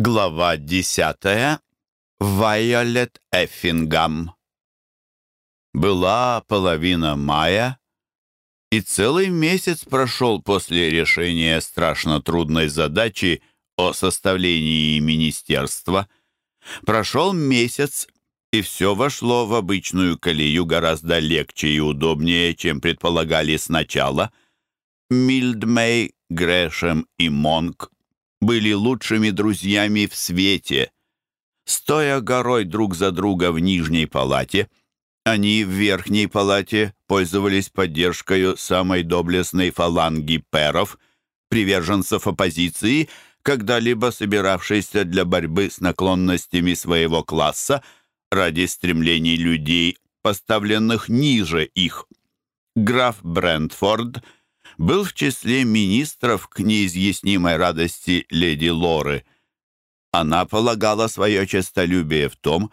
Глава десятая. Вайолет Эффингам. Была половина мая, и целый месяц прошел после решения страшно трудной задачи о составлении министерства. Прошел месяц, и все вошло в обычную колею гораздо легче и удобнее, чем предполагали сначала. Мильдмей, Грэшем и Монк были лучшими друзьями в свете. Стоя горой друг за друга в нижней палате, они в верхней палате пользовались поддержкой самой доблестной фаланги перов, приверженцев оппозиции, когда-либо собиравшейся для борьбы с наклонностями своего класса ради стремлений людей, поставленных ниже их. Граф Брентфорд – был в числе министров к неизъяснимой радости леди Лоры. Она полагала свое честолюбие в том,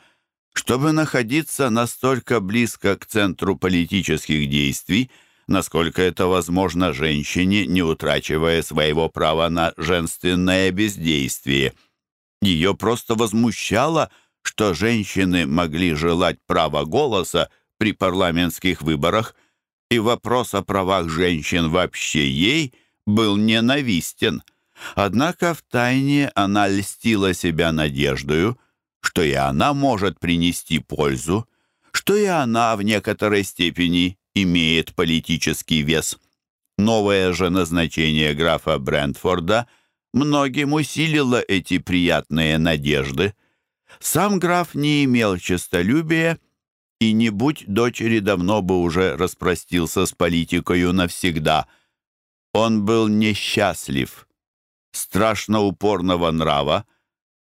чтобы находиться настолько близко к центру политических действий, насколько это возможно женщине, не утрачивая своего права на женственное бездействие. Ее просто возмущало, что женщины могли желать права голоса при парламентских выборах – и вопрос о правах женщин вообще ей был ненавистен. Однако втайне она льстила себя надеждою, что и она может принести пользу, что и она в некоторой степени имеет политический вес. Новое же назначение графа Брентфорда многим усилило эти приятные надежды. Сам граф не имел честолюбия и не будь дочери, давно бы уже распростился с политикою навсегда. Он был несчастлив, страшно упорного нрава,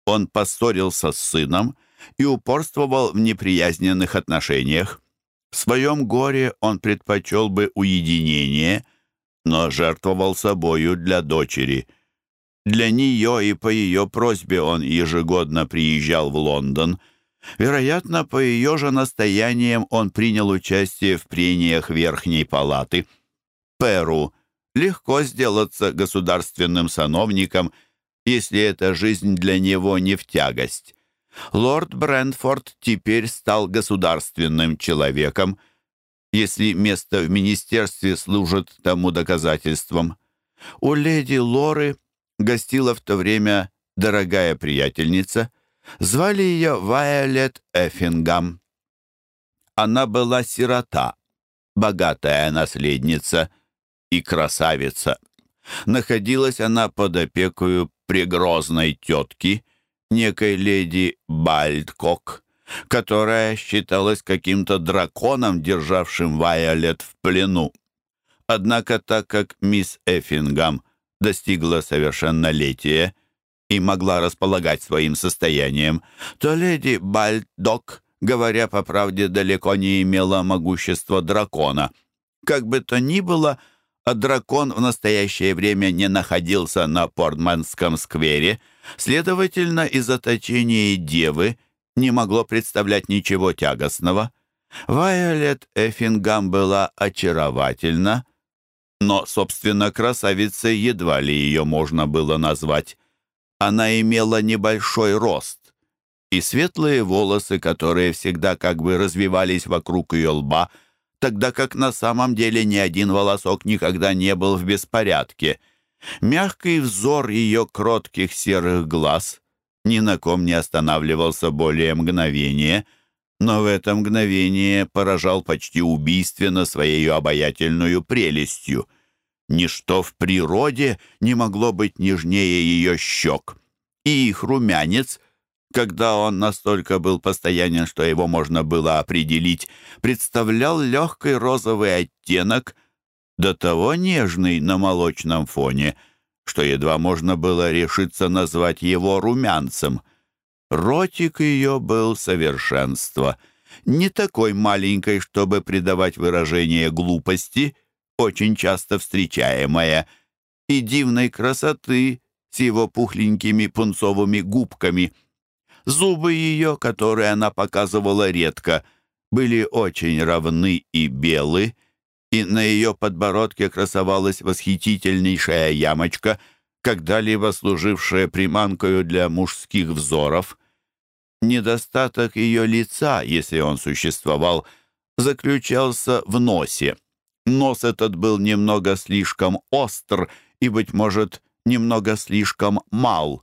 он поссорился с сыном и упорствовал в неприязненных отношениях. В своем горе он предпочел бы уединение, но жертвовал собою для дочери. Для нее и по ее просьбе он ежегодно приезжал в Лондон — Вероятно, по ее же настояниям он принял участие в прениях Верхней Палаты. Перу легко сделаться государственным сановником, если эта жизнь для него не в тягость. Лорд Брентфорд теперь стал государственным человеком, если место в министерстве служит тому доказательством. У леди Лоры гостила в то время дорогая приятельница — Звали ее Вайолет Эффингам. Она была сирота, богатая наследница и красавица. Находилась она под опекою пригрозной тетки, некой леди Бальдкок, которая считалась каким-то драконом, державшим Вайолет в плену. Однако так как мисс Эффингам достигла совершеннолетия, и могла располагать своим состоянием, то леди Бальдок, говоря по правде, далеко не имела могущества дракона. Как бы то ни было, а дракон в настоящее время не находился на Портманском сквере, следовательно, и заточение девы не могло представлять ничего тягостного. Вайолет Эффингам была очаровательна, но, собственно, красавицей едва ли ее можно было назвать. Она имела небольшой рост и светлые волосы, которые всегда как бы развивались вокруг ее лба, тогда как на самом деле ни один волосок никогда не был в беспорядке. Мягкий взор ее кротких серых глаз ни на ком не останавливался более мгновения, но в это мгновение поражал почти убийственно своей обаятельную прелестью. Ничто в природе не могло быть нежнее ее щек. И их румянец, когда он настолько был постоянен, что его можно было определить, представлял легкий розовый оттенок, до того нежный на молочном фоне, что едва можно было решиться назвать его румянцем. Ротик ее был совершенство, не такой маленькой, чтобы придавать выражение глупости — очень часто встречаемая, и дивной красоты с его пухленькими пунцовыми губками. Зубы ее, которые она показывала редко, были очень равны и белы, и на ее подбородке красовалась восхитительнейшая ямочка, когда-либо служившая приманкою для мужских взоров. Недостаток ее лица, если он существовал, заключался в носе. Нос этот был немного слишком остр и, быть может, немного слишком мал.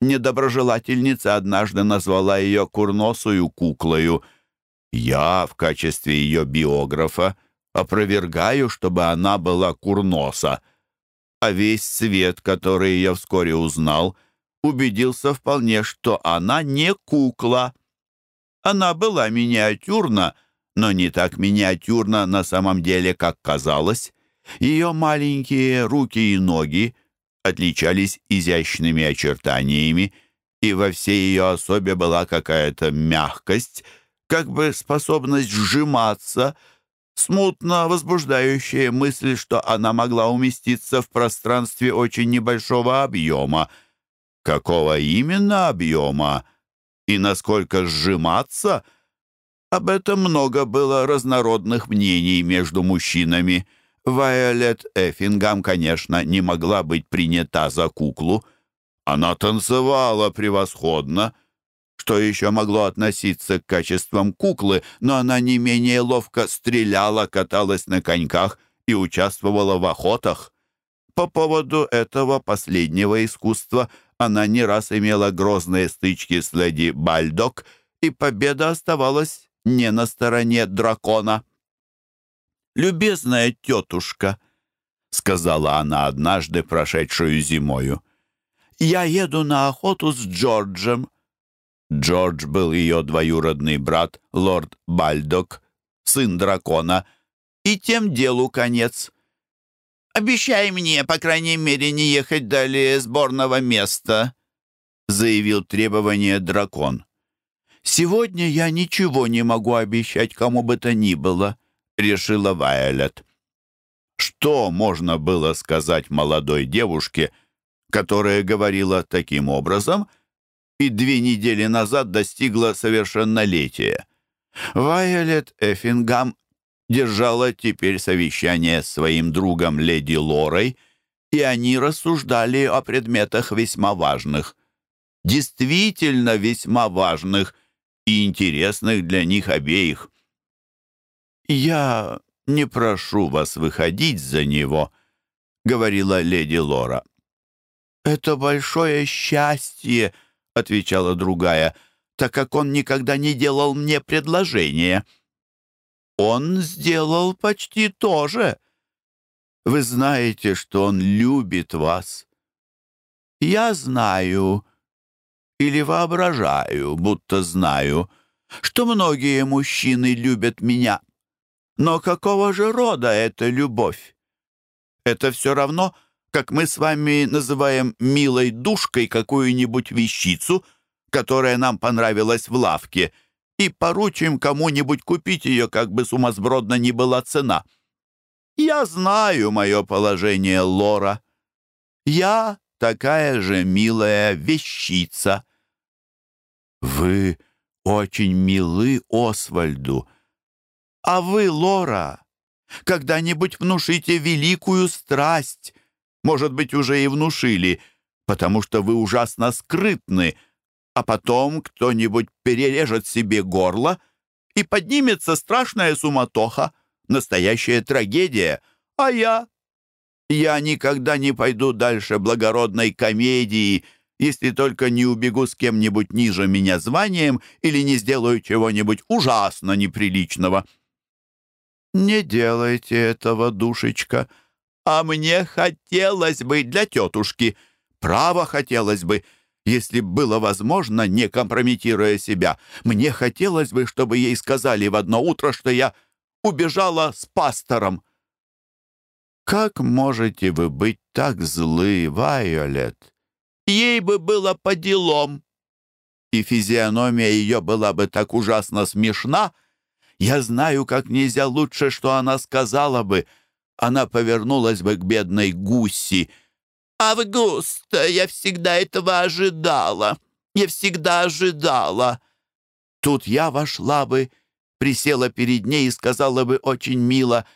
Недоброжелательница однажды назвала ее курносую куклою. Я в качестве ее биографа опровергаю, чтобы она была курноса. А весь свет, который я вскоре узнал, убедился вполне, что она не кукла. Она была миниатюрна, но не так миниатюрна на самом деле, как казалось. Ее маленькие руки и ноги отличались изящными очертаниями, и во всей ее особе была какая-то мягкость, как бы способность сжиматься, смутно возбуждающая мысль, что она могла уместиться в пространстве очень небольшого объема. Какого именно объема и насколько сжиматься — об этом много было разнородных мнений между мужчинами. Вайолет Эффингам, конечно, не могла быть принята за куклу. Она танцевала превосходно, что еще могло относиться к качествам куклы, но она не менее ловко стреляла, каталась на коньках и участвовала в охотах. По поводу этого последнего искусства она не раз имела грозные стычки с леди Бальдок, и победа оставалась не на стороне дракона. «Любезная тетушка», — сказала она однажды, прошедшую зимою, — «я еду на охоту с Джорджем». Джордж был ее двоюродный брат, лорд Бальдок, сын дракона, и тем делу конец. «Обещай мне, по крайней мере, не ехать далее сборного места», — заявил требование дракон. «Сегодня я ничего не могу обещать кому бы то ни было», — решила Вайолет. Что можно было сказать молодой девушке, которая говорила таким образом и две недели назад достигла совершеннолетия? Вайолет Эффингам держала теперь совещание с своим другом леди Лорой, и они рассуждали о предметах весьма важных. Действительно весьма важных — и интересных для них обеих. «Я не прошу вас выходить за него», — говорила леди Лора. «Это большое счастье», — отвечала другая, «так как он никогда не делал мне предложения». «Он сделал почти то же. Вы знаете, что он любит вас». «Я знаю», или воображаю, будто знаю, что многие мужчины любят меня. Но какого же рода эта любовь? Это все равно, как мы с вами называем милой душкой какую-нибудь вещицу, которая нам понравилась в лавке, и поручим кому-нибудь купить ее, как бы сумасбродно ни была цена. Я знаю мое положение, Лора. Я такая же милая вещица. Вы очень милы Освальду. А вы, Лора, когда-нибудь внушите великую страсть. Может быть, уже и внушили, потому что вы ужасно скрытны, а потом кто-нибудь перережет себе горло, и поднимется страшная суматоха, настоящая трагедия, а я я никогда не пойду дальше благородной комедии, если только не убегу с кем-нибудь ниже меня званием или не сделаю чего-нибудь ужасно неприличного. Не делайте этого, душечка. А мне хотелось бы для тетушки. Право хотелось бы, если было возможно, не компрометируя себя. Мне хотелось бы, чтобы ей сказали в одно утро, что я убежала с пастором. «Как можете вы быть так злы, Вайолет?» «Ей бы было по делам!» И физиономия ее была бы так ужасно смешна. Я знаю, как нельзя лучше, что она сказала бы. Она повернулась бы к бедной Гусси. «Августа, я всегда этого ожидала. Я всегда ожидала». Тут я вошла бы, присела перед ней и сказала бы очень мило,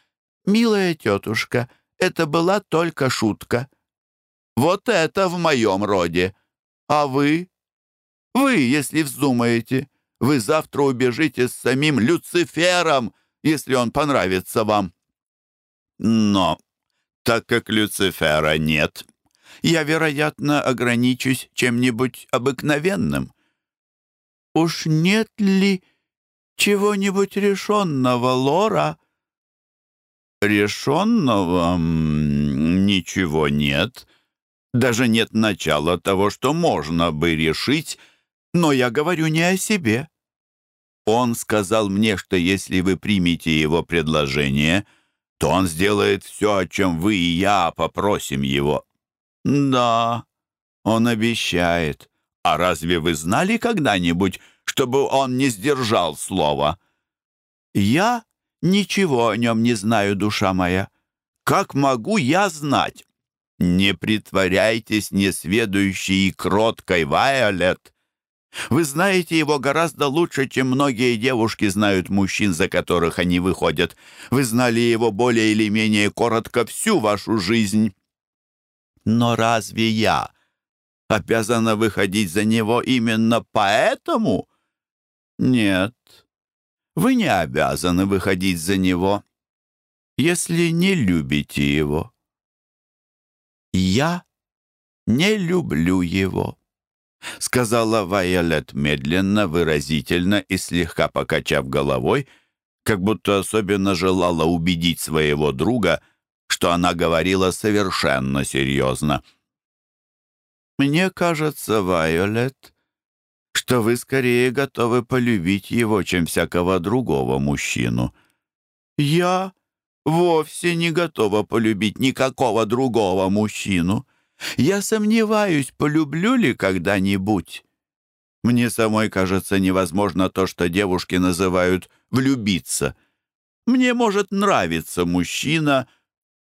«Милая тетушка, это была только шутка. Вот это в моем роде. А вы? Вы, если вздумаете, вы завтра убежите с самим Люцифером, если он понравится вам. Но, так как Люцифера нет, я, вероятно, ограничусь чем-нибудь обыкновенным. Уж нет ли чего-нибудь решенного, Лора?» «Решенного ничего нет. Даже нет начала того, что можно бы решить, но я говорю не о себе. Он сказал мне, что если вы примете его предложение, то он сделает все, о чем вы и я попросим его». «Да, он обещает. А разве вы знали когда-нибудь, чтобы он не сдержал слова?» «Я ничего о нем не знаю, душа моя. Как могу я знать?» «Не притворяйтесь несведущей и кроткой, Вайолет. Вы знаете его гораздо лучше, чем многие девушки знают мужчин, за которых они выходят. Вы знали его более или менее коротко всю вашу жизнь. Но разве я обязана выходить за него именно поэтому? Нет, вы не обязаны выходить за него, если не любите его. Я не люблю его, сказала Вайолет медленно, выразительно и слегка покачав головой, как будто особенно желала убедить своего друга, что она говорила совершенно серьезно. «Мне кажется, Вайолет, что вы скорее готовы полюбить его, чем всякого другого мужчину. Я вовсе не готова полюбить никакого другого мужчину. Я сомневаюсь, полюблю ли когда-нибудь. Мне самой кажется невозможно то, что девушки называют «влюбиться». Мне может нравиться мужчина,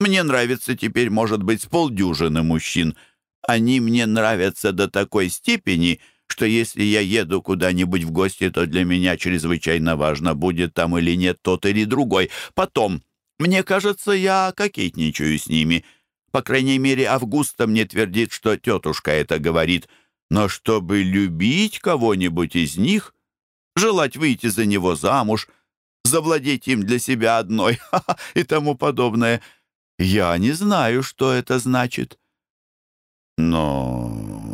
мне нравится теперь, может быть, с полдюжины мужчин. Они мне нравятся до такой степени — что если я еду куда-нибудь в гости, то для меня чрезвычайно важно, будет там или нет тот или другой. Потом, мне кажется, я кокетничаю с ними. По крайней мере, Августа мне твердит, что тетушка это говорит. Но чтобы любить кого-нибудь из них, желать выйти за него замуж, завладеть им для себя одной и тому подобное, я не знаю, что это значит. Но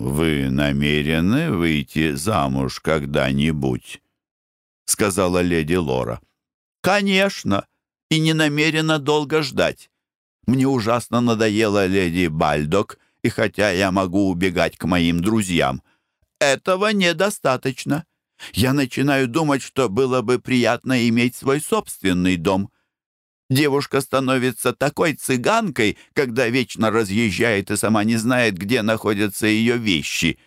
вы намерены выйти замуж когда-нибудь?» — сказала леди Лора. «Конечно, и не намерена долго ждать. Мне ужасно надоела леди Бальдок, и хотя я могу убегать к моим друзьям, этого недостаточно. Я начинаю думать, что было бы приятно иметь свой собственный дом». Девушка становится такой цыганкой, когда вечно разъезжает и сама не знает, где находятся ее вещи.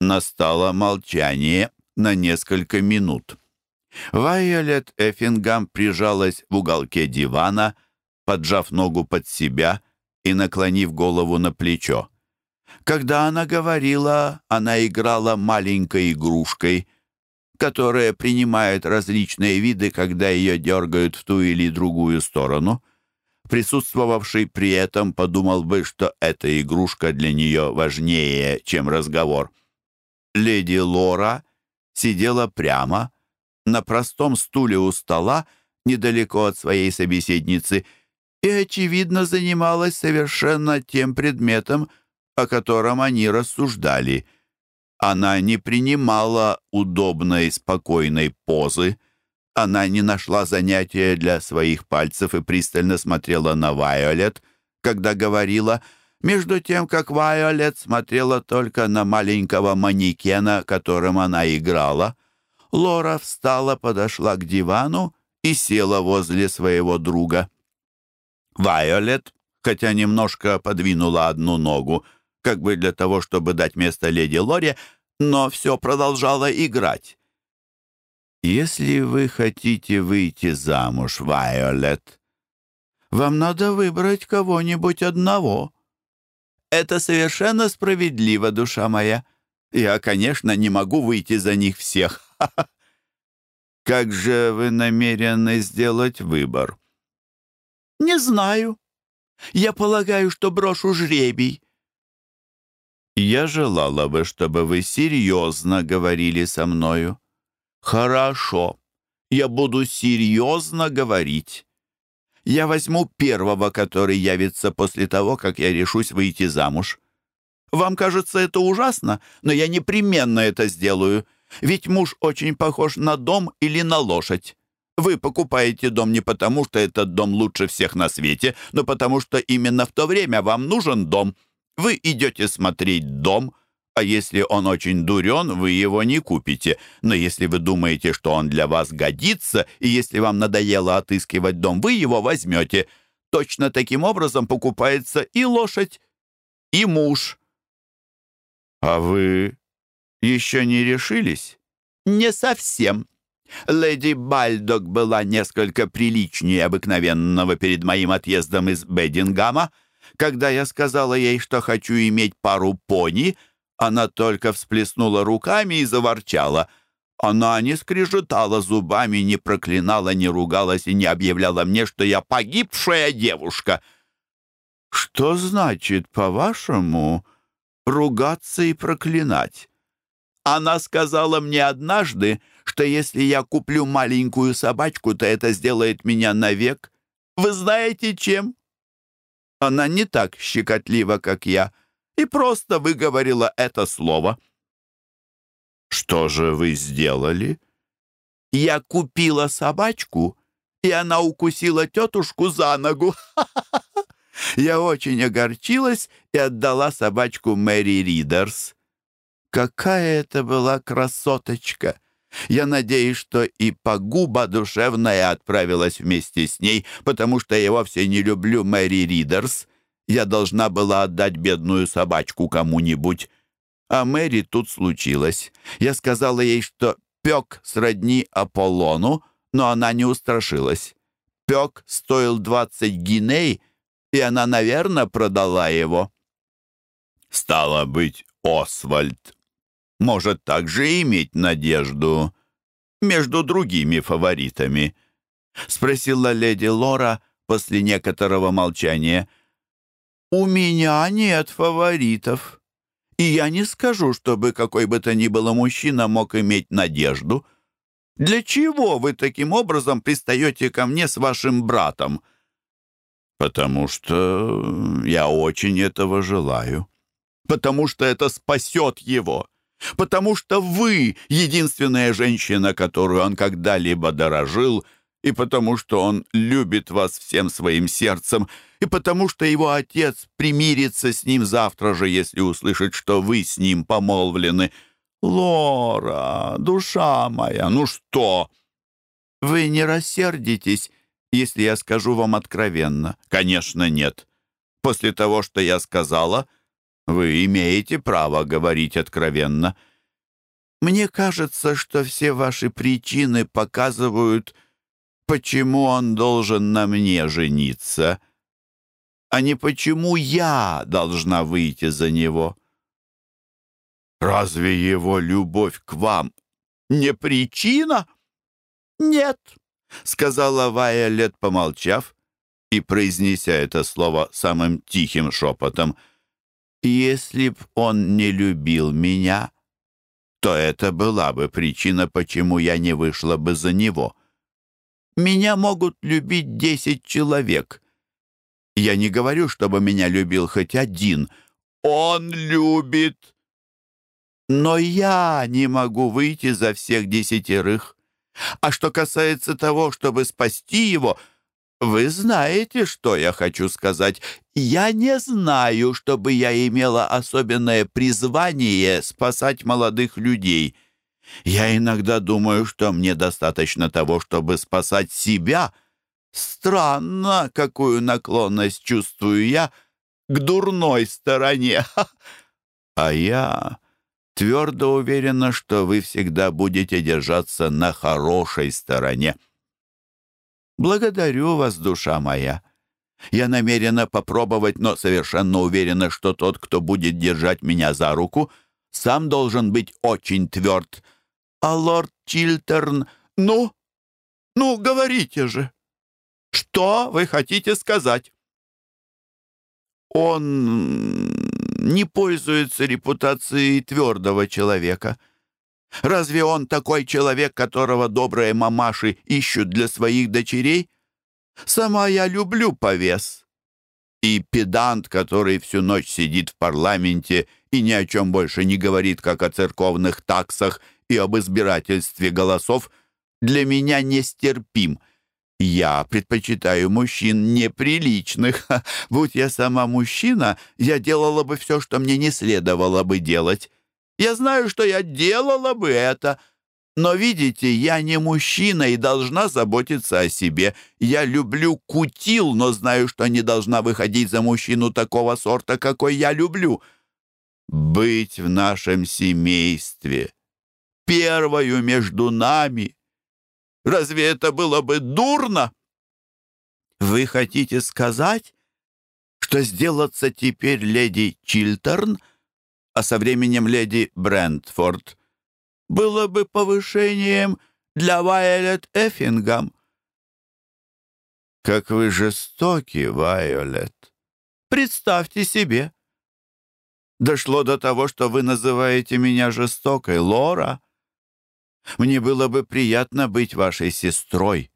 Настало молчание на несколько минут. Вайолет Эффингам прижалась в уголке дивана, поджав ногу под себя и наклонив голову на плечо. Когда она говорила, она играла маленькой игрушкой — которая принимает различные виды, когда ее дергают в ту или другую сторону. Присутствовавший при этом подумал бы, что эта игрушка для нее важнее, чем разговор. Леди Лора сидела прямо, на простом стуле у стола, недалеко от своей собеседницы, и, очевидно, занималась совершенно тем предметом, о котором они рассуждали — она не принимала удобной, спокойной позы. Она не нашла занятия для своих пальцев и пристально смотрела на Вайолет, когда говорила, между тем, как Вайолет смотрела только на маленького манекена, которым она играла. Лора встала, подошла к дивану и села возле своего друга. Вайолет, хотя немножко подвинула одну ногу, как бы для того, чтобы дать место леди Лоре, но все продолжала играть. «Если вы хотите выйти замуж, Вайолет, вам надо выбрать кого-нибудь одного. Это совершенно справедливо, душа моя. Я, конечно, не могу выйти за них всех. Как же вы намерены сделать выбор?» «Не знаю. Я полагаю, что брошу жребий». «Я желала бы, чтобы вы серьезно говорили со мною». «Хорошо, я буду серьезно говорить. Я возьму первого, который явится после того, как я решусь выйти замуж. Вам кажется это ужасно, но я непременно это сделаю, ведь муж очень похож на дом или на лошадь. Вы покупаете дом не потому, что этот дом лучше всех на свете, но потому что именно в то время вам нужен дом. Вы идете смотреть дом, а если он очень дурен, вы его не купите. Но если вы думаете, что он для вас годится, и если вам надоело отыскивать дом, вы его возьмете. Точно таким образом покупается и лошадь, и муж. «А вы еще не решились?» «Не совсем. Леди Бальдок была несколько приличнее обыкновенного перед моим отъездом из Бедингама. Когда я сказала ей, что хочу иметь пару пони, она только всплеснула руками и заворчала. Она не скрежетала зубами, не проклинала, не ругалась и не объявляла мне, что я погибшая девушка». «Что значит, по-вашему, ругаться и проклинать. Она сказала мне однажды, что если я куплю маленькую собачку, то это сделает меня навек. Вы знаете чем? Она не так щекотлива, как я, и просто выговорила это слово. Что же вы сделали? Я купила собачку, и она укусила тетушку за ногу. Я очень огорчилась и отдала собачку Мэри Ридерс. Какая это была красоточка! Я надеюсь, что и погуба душевная отправилась вместе с ней, потому что я вовсе не люблю Мэри Ридерс. Я должна была отдать бедную собачку кому-нибудь. А Мэри тут случилось. Я сказала ей, что пек сродни Аполлону, но она не устрашилась. Пек стоил двадцать гиней, и она, наверное, продала его. Стало быть, Освальд может также иметь надежду между другими фаворитами? Спросила леди Лора после некоторого молчания. «У меня нет фаворитов, и я не скажу, чтобы какой бы то ни было мужчина мог иметь надежду. Для чего вы таким образом пристаете ко мне с вашим братом?» «Потому что я очень этого желаю. Потому что это спасет его. Потому что вы — единственная женщина, которую он когда-либо дорожил, и потому что он любит вас всем своим сердцем, и потому что его отец примирится с ним завтра же, если услышит, что вы с ним помолвлены. Лора, душа моя, ну что? Вы не рассердитесь, если я скажу вам откровенно? Конечно, нет. После того, что я сказала, вы имеете право говорить откровенно. Мне кажется, что все ваши причины показывают, почему он должен на мне жениться, а не почему я должна выйти за него. Разве его любовь к вам не причина? Нет, — сказала Вайолет, помолчав и произнеся это слово самым тихим шепотом. «Если б он не любил меня, то это была бы причина, почему я не вышла бы за него. Меня могут любить десять человек. Я не говорю, чтобы меня любил хоть один. Он любит. Но я не могу выйти за всех десятерых. А что касается того, чтобы спасти его, вы знаете, что я хочу сказать. Я не знаю, чтобы я имела особенное призвание спасать молодых людей. Я иногда думаю, что мне достаточно того, чтобы спасать себя. Странно, какую наклонность чувствую я к дурной стороне. А я твердо уверена, что вы всегда будете держаться на хорошей стороне. Благодарю вас, душа моя. Я намерена попробовать, но совершенно уверена, что тот, кто будет держать меня за руку, сам должен быть очень тверд. А лорд Чилтерн... Ну? Ну, говорите же. Что вы хотите сказать? Он не пользуется репутацией твердого человека. Разве он такой человек, которого добрые мамаши ищут для своих дочерей? Сама я люблю повес. И педант, который всю ночь сидит в парламенте и ни о чем больше не говорит, как о церковных таксах и об избирательстве голосов, для меня нестерпим. Я предпочитаю мужчин неприличных. Будь я сама мужчина, я делала бы все, что мне не следовало бы делать. Я знаю, что я делала бы это. Но, видите, я не мужчина и должна заботиться о себе. Я люблю кутил, но знаю, что не должна выходить за мужчину такого сорта, какой я люблю. Быть в нашем семействе, первою между нами. Разве это было бы дурно? Вы хотите сказать, что сделаться теперь леди Чилтерн — а со временем леди Брентфорд, было бы повышением для Вайолет Эффингам. Как вы жестоки, Вайолет. Представьте себе. Дошло до того, что вы называете меня жестокой, Лора. Мне было бы приятно быть вашей сестрой.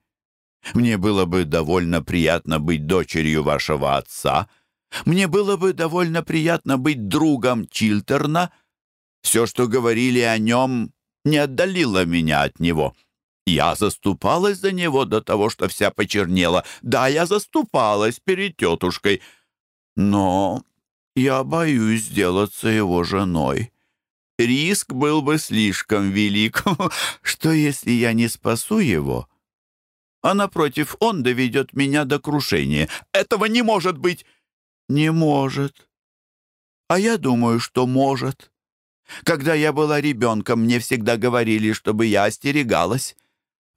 Мне было бы довольно приятно быть дочерью вашего отца — мне было бы довольно приятно быть другом Чилтерна. Все, что говорили о нем, не отдалило меня от него. Я заступалась за него до того, что вся почернела. Да, я заступалась перед тетушкой. Но я боюсь сделаться его женой. Риск был бы слишком велик. Что, если я не спасу его? А напротив, он доведет меня до крушения. Этого не может быть! «Не может». «А я думаю, что может. Когда я была ребенком, мне всегда говорили, чтобы я остерегалась.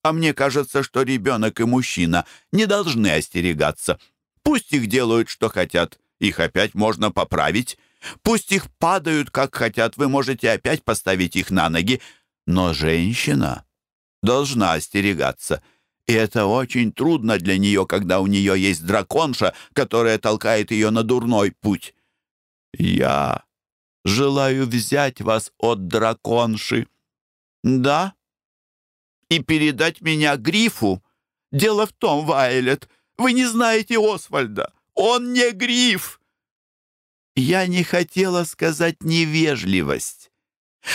А мне кажется, что ребенок и мужчина не должны остерегаться. Пусть их делают, что хотят. Их опять можно поправить. Пусть их падают, как хотят. Вы можете опять поставить их на ноги. Но женщина должна остерегаться». И это очень трудно для нее, когда у нее есть драконша, которая толкает ее на дурной путь. Я желаю взять вас от драконши. Да? И передать меня Грифу. Дело в том, Вайлет, вы не знаете Освальда. Он не Гриф. Я не хотела сказать невежливость.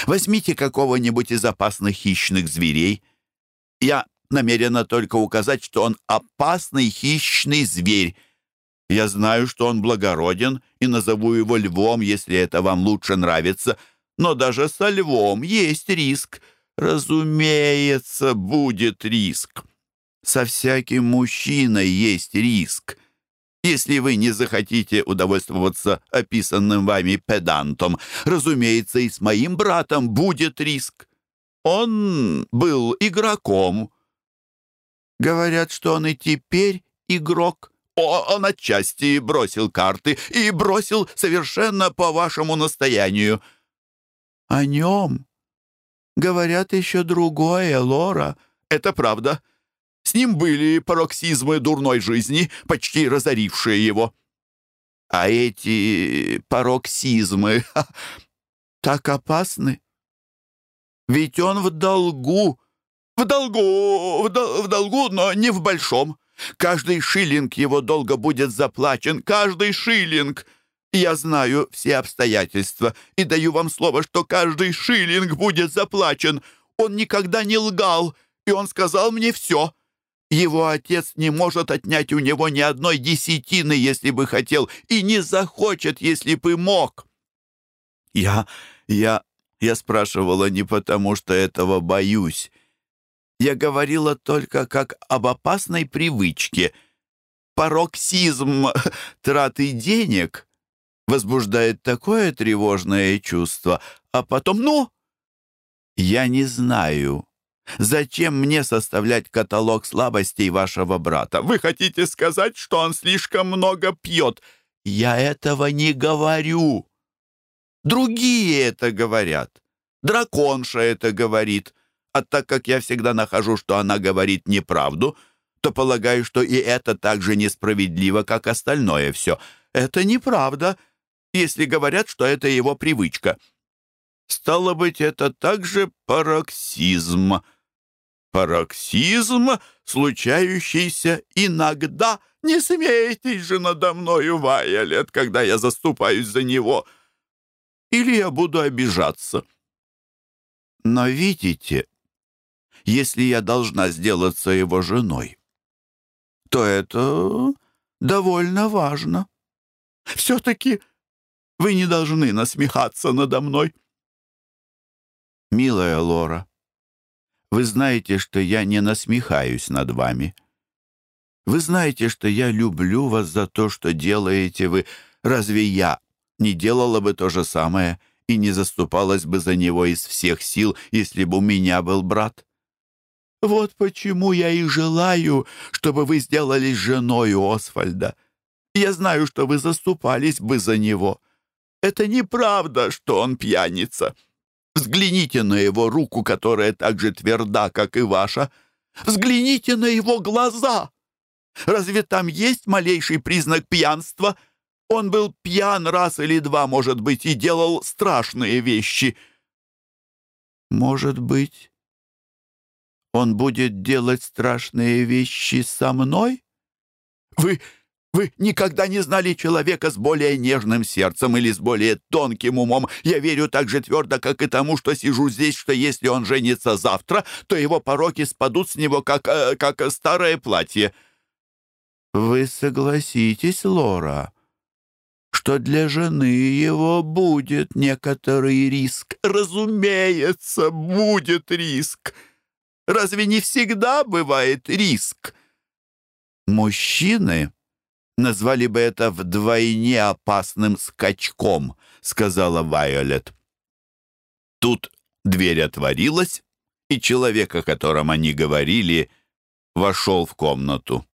Возьмите какого-нибудь из опасных хищных зверей. Я намерена только указать, что он опасный хищный зверь. Я знаю, что он благороден, и назову его львом, если это вам лучше нравится. Но даже со львом есть риск. Разумеется, будет риск. Со всяким мужчиной есть риск. Если вы не захотите удовольствоваться описанным вами педантом, разумеется, и с моим братом будет риск. Он был игроком, Говорят, что он и теперь игрок. Он отчасти бросил карты и бросил совершенно по вашему настоянию. О нем говорят еще другое, Лора. Это правда. С ним были пароксизмы дурной жизни, почти разорившие его. А эти пароксизмы так опасны. Ведь он в долгу в долгу, в, дол в долгу, но не в большом. Каждый шиллинг его долго будет заплачен, каждый шиллинг. Я знаю все обстоятельства и даю вам слово, что каждый шиллинг будет заплачен. Он никогда не лгал, и он сказал мне все. Его отец не может отнять у него ни одной десятины, если бы хотел, и не захочет, если бы мог. Я, я, я спрашивала не потому, что этого боюсь. Я говорила только как об опасной привычке. Пароксизм траты денег возбуждает такое тревожное чувство, а потом, ну, я не знаю. Зачем мне составлять каталог слабостей вашего брата? Вы хотите сказать, что он слишком много пьет? Я этого не говорю. Другие это говорят. Драконша это говорит. А так как я всегда нахожу, что она говорит неправду, то полагаю, что и это так же несправедливо, как остальное все. Это неправда, если говорят, что это его привычка. Стало быть, это также пароксизм. Пароксизм, случающийся иногда. Не смейтесь же надо мною, Вайолет, когда я заступаюсь за него. Или я буду обижаться. Но видите, если я должна сделаться его женой, то это довольно важно. Все-таки вы не должны насмехаться надо мной. Милая Лора, вы знаете, что я не насмехаюсь над вами. Вы знаете, что я люблю вас за то, что делаете вы. Разве я не делала бы то же самое и не заступалась бы за него из всех сил, если бы у меня был брат? Вот почему я и желаю, чтобы вы сделались женой Освальда. Я знаю, что вы заступались бы за него. Это неправда, что он пьяница. Взгляните на его руку, которая так же тверда, как и ваша. Взгляните на его глаза. Разве там есть малейший признак пьянства? Он был пьян раз или два, может быть, и делал страшные вещи. Может быть, он будет делать страшные вещи со мной? Вы вы никогда не знали человека с более нежным сердцем или с более тонким умом. Я верю так же твердо, как и тому, что сижу здесь, что если он женится завтра, то его пороки спадут с него, как, э, как старое платье». «Вы согласитесь, Лора, что для жены его будет некоторый риск?» «Разумеется, будет риск. Разве не всегда бывает риск?» «Мужчины...» назвали бы это вдвойне опасным скачком», — сказала Вайолет. Тут дверь отворилась, и человек, о котором они говорили, вошел в комнату.